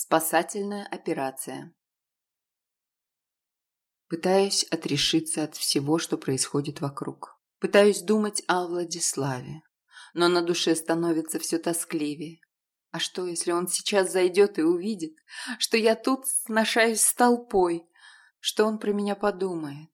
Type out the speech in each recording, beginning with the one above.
Спасательная операция. Пытаюсь отрешиться от всего, что происходит вокруг. Пытаюсь думать о Владиславе, но на душе становится все тоскливее. А что, если он сейчас зайдет и увидит, что я тут сношаюсь с толпой? Что он про меня подумает?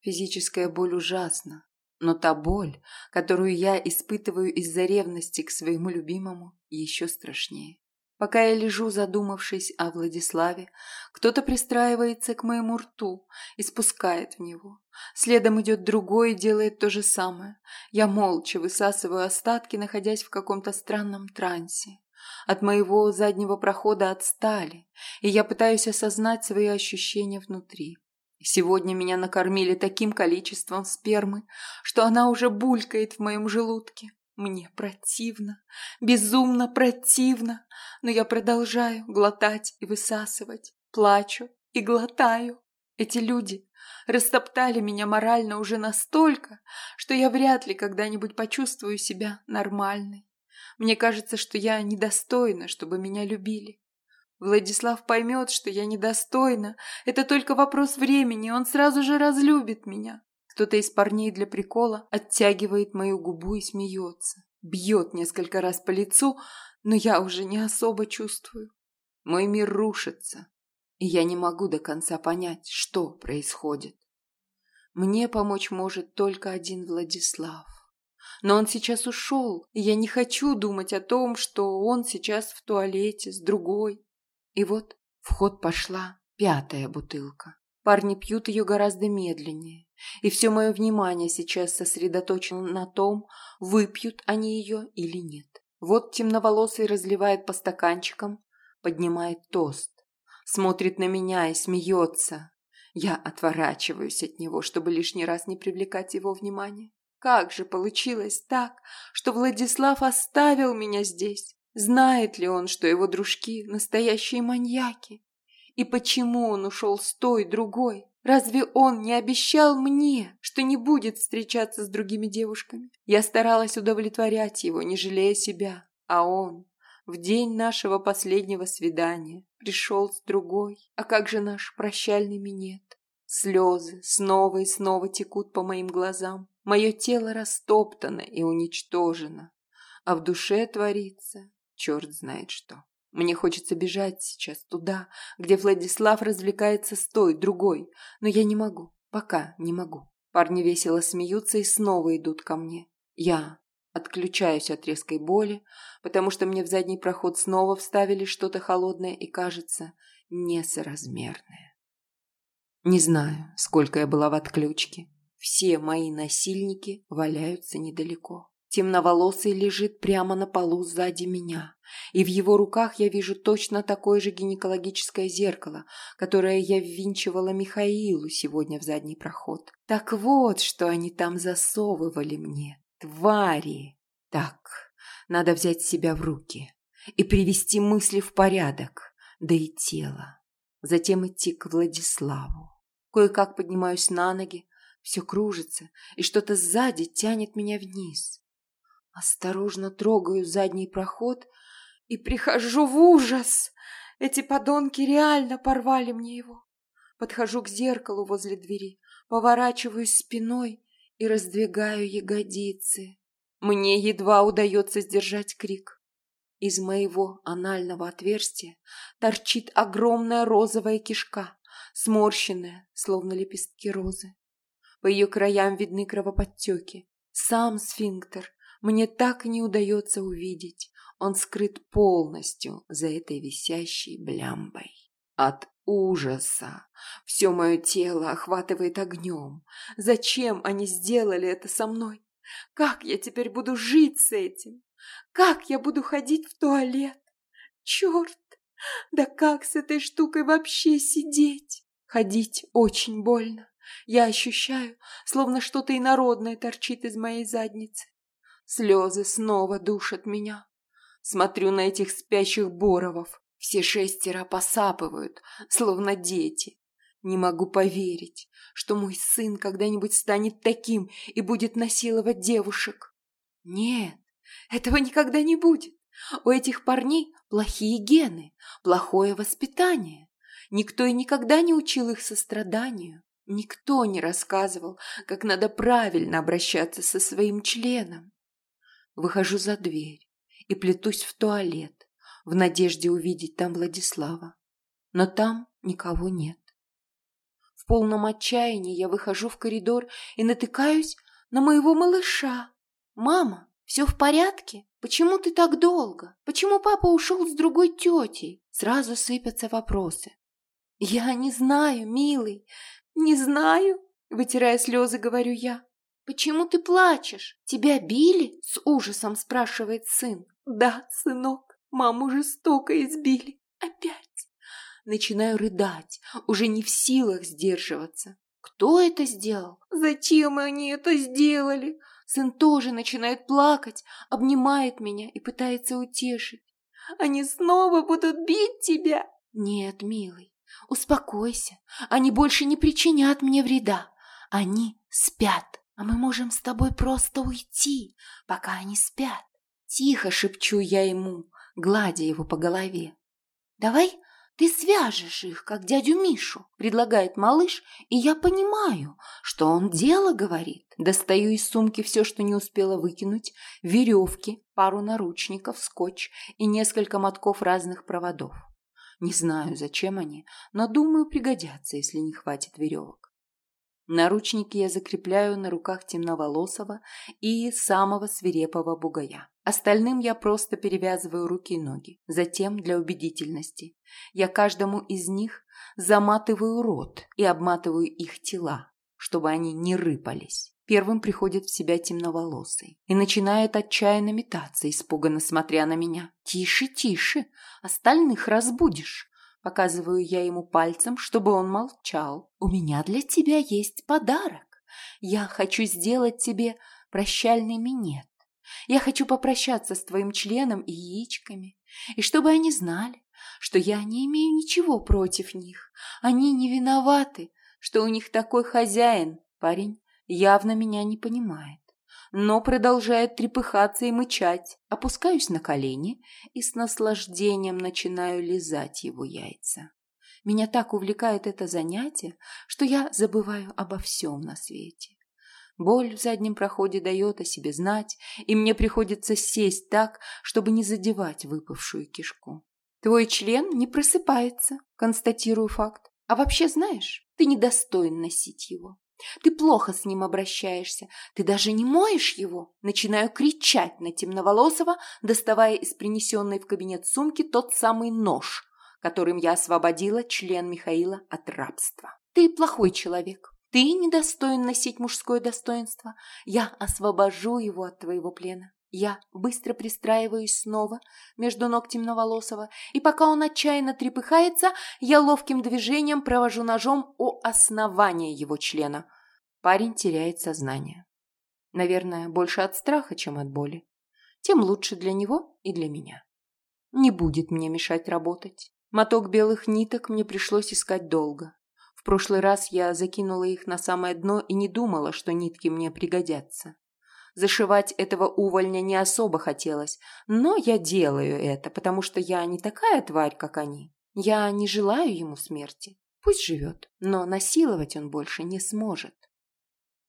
Физическая боль ужасна, но та боль, которую я испытываю из-за ревности к своему любимому, еще страшнее. Пока я лежу, задумавшись о Владиславе, кто-то пристраивается к моему рту и спускает в него. Следом идет другой и делает то же самое. Я молча высасываю остатки, находясь в каком-то странном трансе. От моего заднего прохода отстали, и я пытаюсь осознать свои ощущения внутри. Сегодня меня накормили таким количеством спермы, что она уже булькает в моем желудке. Мне противно, безумно противно, но я продолжаю глотать и высасывать, плачу и глотаю. Эти люди растоптали меня морально уже настолько, что я вряд ли когда-нибудь почувствую себя нормальной. Мне кажется, что я недостойна, чтобы меня любили. Владислав поймет, что я недостойна. Это только вопрос времени, он сразу же разлюбит меня. Кто-то из парней для прикола оттягивает мою губу и смеется. Бьет несколько раз по лицу, но я уже не особо чувствую. Мой мир рушится, и я не могу до конца понять, что происходит. Мне помочь может только один Владислав. Но он сейчас ушел, и я не хочу думать о том, что он сейчас в туалете с другой. И вот в ход пошла пятая бутылка. Парни пьют ее гораздо медленнее, и все мое внимание сейчас сосредоточено на том, выпьют они ее или нет. Вот темноволосый разливает по стаканчикам, поднимает тост, смотрит на меня и смеется. Я отворачиваюсь от него, чтобы лишний раз не привлекать его внимания. Как же получилось так, что Владислав оставил меня здесь? Знает ли он, что его дружки – настоящие маньяки? И почему он ушел с той, другой? Разве он не обещал мне, что не будет встречаться с другими девушками? Я старалась удовлетворять его, не жалея себя. А он в день нашего последнего свидания пришел с другой. А как же наш прощальный минет? Слезы снова и снова текут по моим глазам. Мое тело растоптано и уничтожено. А в душе творится черт знает что. Мне хочется бежать сейчас туда, где Владислав развлекается с той, другой, но я не могу, пока не могу. Парни весело смеются и снова идут ко мне. Я отключаюсь от резкой боли, потому что мне в задний проход снова вставили что-то холодное и, кажется, несоразмерное. Не знаю, сколько я была в отключке. Все мои насильники валяются недалеко. Темноволосый лежит прямо на полу сзади меня, и в его руках я вижу точно такое же гинекологическое зеркало, которое я ввинчивала Михаилу сегодня в задний проход. Так вот, что они там засовывали мне. Твари! Так, надо взять себя в руки и привести мысли в порядок, да и тело. Затем идти к Владиславу. Кое-как поднимаюсь на ноги, все кружится, и что-то сзади тянет меня вниз. Осторожно трогаю задний проход и прихожу в ужас. Эти подонки реально порвали мне его. Подхожу к зеркалу возле двери, поворачиваюсь спиной и раздвигаю ягодицы. Мне едва удается сдержать крик. Из моего анального отверстия торчит огромная розовая кишка, сморщенная, словно лепестки розы. По ее краям видны кровоподтеки. Сам сфинктер мне так не удается увидеть. Он скрыт полностью за этой висящей блямбой. От ужаса все мое тело охватывает огнем. Зачем они сделали это со мной? Как я теперь буду жить с этим? Как я буду ходить в туалет? Черт! Да как с этой штукой вообще сидеть? Ходить очень больно. Я ощущаю, словно что-то инородное торчит из моей задницы. Слезы снова душат меня. Смотрю на этих спящих боровов. Все шестеро посапывают, словно дети. Не могу поверить, что мой сын когда-нибудь станет таким и будет насиловать девушек. Нет, этого никогда не будет. У этих парней плохие гены, плохое воспитание. Никто и никогда не учил их состраданию. Никто не рассказывал, как надо правильно обращаться со своим членом. Выхожу за дверь и плетусь в туалет, в надежде увидеть там Владислава. Но там никого нет. В полном отчаянии я выхожу в коридор и натыкаюсь на моего малыша. «Мама, все в порядке? Почему ты так долго? Почему папа ушел с другой тетей?» Сразу сыпятся вопросы. «Я не знаю, милый, не знаю», — вытирая слезы, говорю я. «Почему ты плачешь? Тебя били?» — с ужасом спрашивает сын. «Да, сынок, маму жестоко избили. Опять». Начинаю рыдать, уже не в силах сдерживаться. Кто это сделал? Зачем они это сделали? Сын тоже начинает плакать, обнимает меня и пытается утешить. Они снова будут бить тебя? Нет, милый, успокойся. Они больше не причинят мне вреда. Они спят, а мы можем с тобой просто уйти, пока они спят. Тихо шепчу я ему, гладя его по голове. Давай ты свяжешь их, как дядю Мишу, предлагает малыш, и я понимаю, что он дело говорит. Достаю из сумки все, что не успела выкинуть, веревки, пару наручников, скотч и несколько мотков разных проводов. Не знаю, зачем они, но думаю, пригодятся, если не хватит веревок. Наручники я закрепляю на руках темноволосого и самого свирепого бугая. Остальным я просто перевязываю руки и ноги. Затем, для убедительности, я каждому из них заматываю рот и обматываю их тела, чтобы они не рыпались. Первым приходит в себя темноволосый и начинает отчаянно метаться, испуганно смотря на меня. «Тише, тише! Остальных разбудишь!» Показываю я ему пальцем, чтобы он молчал. «У меня для тебя есть подарок. Я хочу сделать тебе прощальный минет. Я хочу попрощаться с твоим членом и яичками, и чтобы они знали, что я не имею ничего против них. Они не виноваты, что у них такой хозяин. Парень явно меня не понимает, но продолжает трепыхаться и мычать. Опускаюсь на колени и с наслаждением начинаю лизать его яйца. Меня так увлекает это занятие, что я забываю обо всем на свете. Боль в заднем проходе дает о себе знать, и мне приходится сесть так, чтобы не задевать выпавшую кишку. Твой член не просыпается, констатирую факт. А вообще знаешь, ты недостоин носить его. Ты плохо с ним обращаешься, ты даже не моешь его. Начинаю кричать на темноволосого, доставая из принесенной в кабинет сумки тот самый нож, которым я освободила член Михаила от рабства. Ты плохой человек, ты недостоин носить мужское достоинство. Я освобожу его от твоего плена. Я быстро пристраиваюсь снова между ног темноволосого, и пока он отчаянно трепыхается, я ловким движением провожу ножом у основания его члена. Парень теряет сознание. Наверное, больше от страха, чем от боли. Тем лучше для него и для меня. Не будет мне мешать работать. Моток белых ниток мне пришлось искать долго. В прошлый раз я закинула их на самое дно и не думала, что нитки мне пригодятся. Зашивать этого увольня не особо хотелось, но я делаю это, потому что я не такая тварь, как они. Я не желаю ему смерти. Пусть живет, но насиловать он больше не сможет.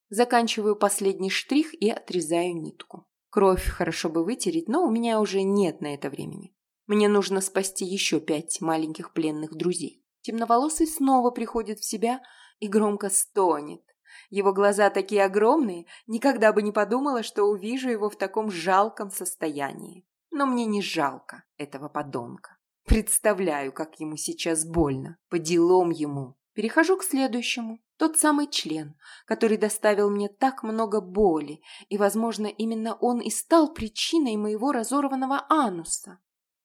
Заканчиваю последний штрих и отрезаю нитку. Кровь хорошо бы вытереть, но у меня уже нет на это времени. Мне нужно спасти еще пять маленьких пленных друзей. Темноволосый снова приходит в себя и громко стонет. Его глаза такие огромные, никогда бы не подумала, что увижу его в таком жалком состоянии. Но мне не жалко этого подонка. Представляю, как ему сейчас больно. По делам ему. Перехожу к следующему. Тот самый член, который доставил мне так много боли, и, возможно, именно он и стал причиной моего разорванного ануса.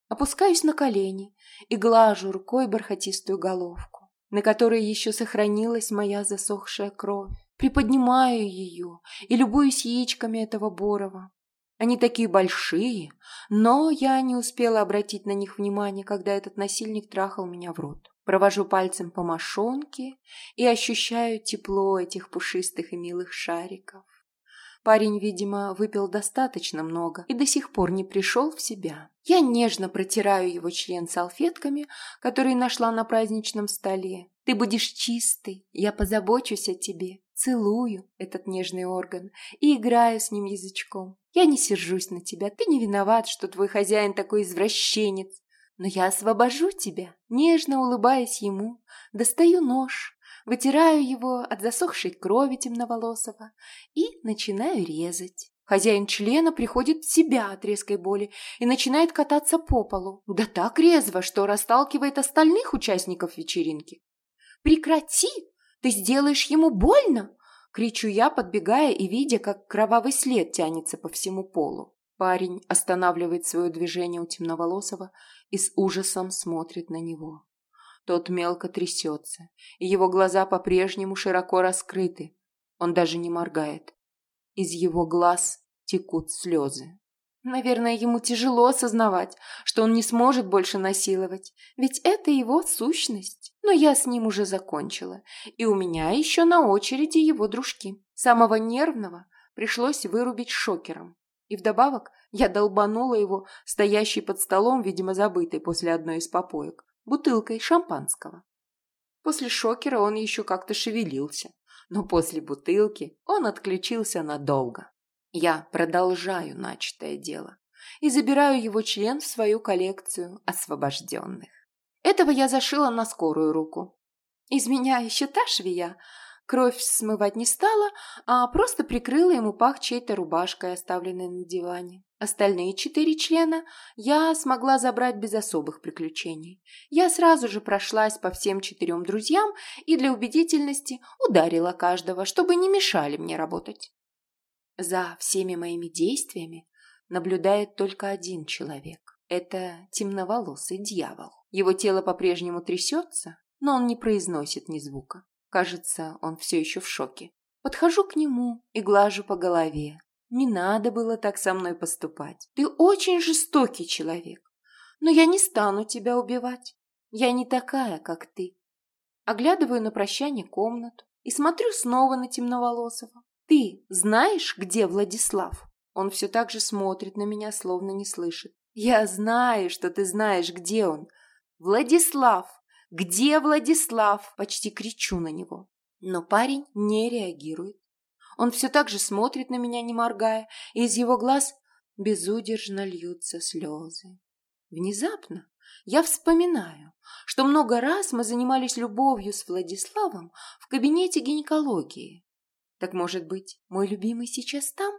Опускаюсь на колени и глажу рукой бархатистую головку, на которой еще сохранилась моя засохшая кровь. Приподнимаю ее и любуюсь яичками этого борова. Они такие большие, но я не успела обратить на них внимание, когда этот насильник трахал меня в рот. Провожу пальцем по мошонке и ощущаю тепло этих пушистых и милых шариков. Парень, видимо, выпил достаточно много и до сих пор не пришел в себя. Я нежно протираю его член салфетками, которые нашла на праздничном столе. Ты будешь чистый, я позабочусь о тебе. Целую этот нежный орган и играю с ним язычком. Я не сержусь на тебя, ты не виноват, что твой хозяин такой извращенец. Но я освобожу тебя, нежно улыбаясь ему, достаю нож, вытираю его от засохшей крови темноволосого и начинаю резать. Хозяин члена приходит в себя от резкой боли и начинает кататься по полу. Да так резво, что расталкивает остальных участников вечеринки. «Прекрати! Ты сделаешь ему больно!» Кричу я, подбегая и видя, как кровавый след тянется по всему полу. Парень останавливает свое движение у темноволосого и с ужасом смотрит на него. Тот мелко трясется, и его глаза по-прежнему широко раскрыты. Он даже не моргает. Из его глаз текут слезы. Наверное, ему тяжело осознавать, что он не сможет больше насиловать, ведь это его сущность. Но я с ним уже закончила, и у меня еще на очереди его дружки. Самого нервного пришлось вырубить шокером. И вдобавок я долбанула его, стоящий под столом, видимо, забытый после одной из попоек, бутылкой шампанского. После шокера он еще как-то шевелился, но после бутылки он отключился надолго. Я продолжаю начатое дело и забираю его член в свою коллекцию освобожденных. Этого я зашила на скорую руку. Из меня еще та швея. Кровь смывать не стала, а просто прикрыла ему пах чьей-то рубашкой, оставленной на диване. Остальные четыре члена я смогла забрать без особых приключений. Я сразу же прошлась по всем четырем друзьям и для убедительности ударила каждого, чтобы не мешали мне работать. За всеми моими действиями наблюдает только один человек. Это темноволосый дьявол. Его тело по-прежнему трясется, но он не произносит ни звука. Кажется, он все еще в шоке. Подхожу к нему и глажу по голове. Не надо было так со мной поступать. Ты очень жестокий человек. Но я не стану тебя убивать. Я не такая, как ты. Оглядываю на прощание комнату и смотрю снова на темноволосого. «Ты знаешь, где Владислав?» Он все так же смотрит на меня, словно не слышит. «Я знаю, что ты знаешь, где он. Владислав! Где Владислав?» Почти кричу на него. Но парень не реагирует. Он все так же смотрит на меня, не моргая, и из его глаз безудержно льются слезы. Внезапно я вспоминаю, что много раз мы занимались любовью с Владиславом в кабинете гинекологии. Так, может быть, мой любимый сейчас там?